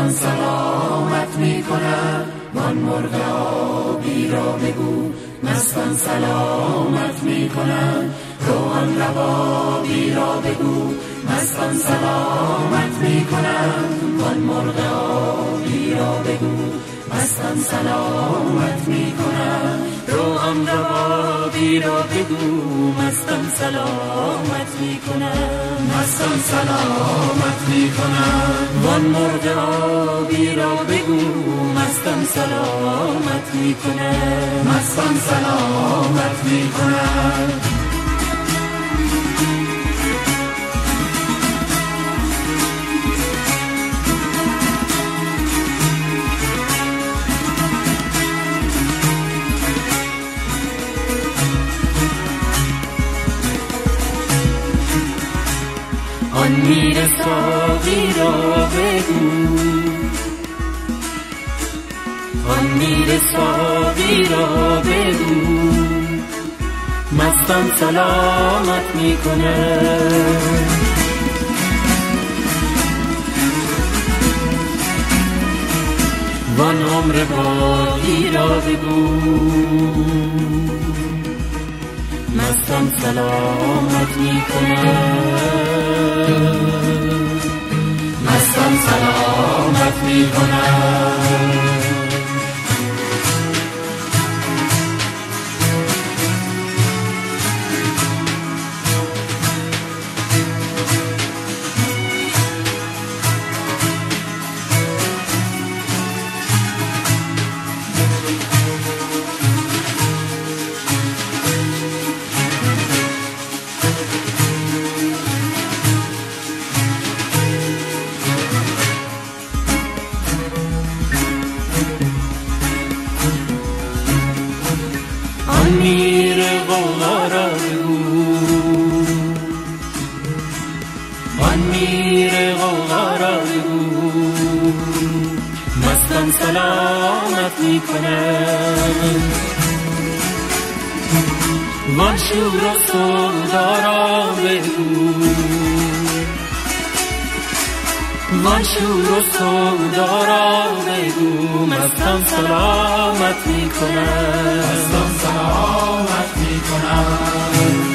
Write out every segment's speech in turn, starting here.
مستان سلامت می کند وان مرغ آبی را بگو. مستان سلامت می کند روان روابی را بگو. مستان سلامت می کند وان مرغ آبی را بگو. مستان سلامت می کند روان روابی را بگو مستان سلامت می کند مستان سلامت می کند وان مرغ آبی را بگو مستان سلامت می کند مستان سلامت می کند آن میر ساقی را بگو. آن میر ساقی را بگو. مستان سلامت می‌کنه. وان عمر باقی را بگو. مستان سلامت می‌کنه. سلامت مستم سلامت می کنم وان شور و سودا را بگو. من شور و سودا را بگو. مستم سلامت می کنم مستم سلامت می کنم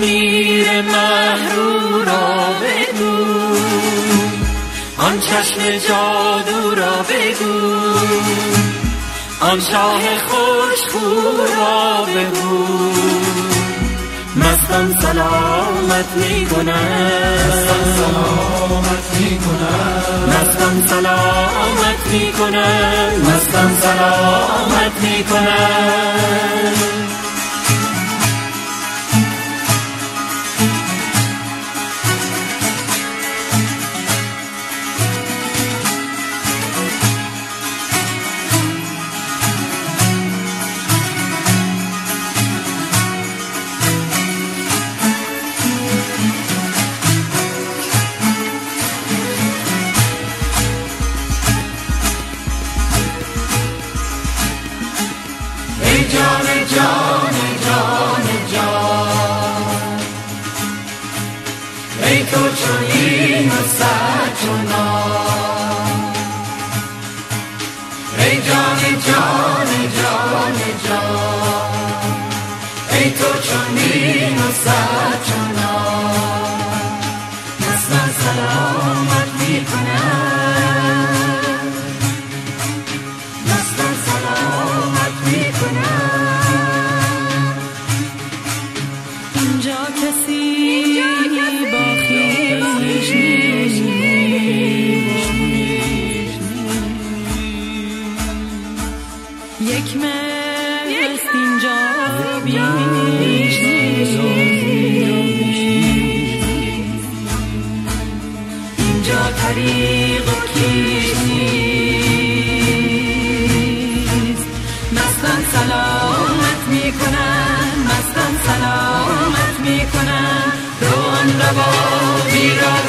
میر محرو را بگو. آن چشم جادو را بگو. آن شاه خوشخو را بگو. مستان سلامت می مستان سلامت می مستان سلامت می مستان سلامت می تو چنین و ای جان جان جان جان ای تو چنین و سچنا نسل سلامت طریق کیست؟ مستان سلامت می کنن مستان سلامت می کنن روان روا بیران